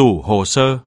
tủ hồ sơ.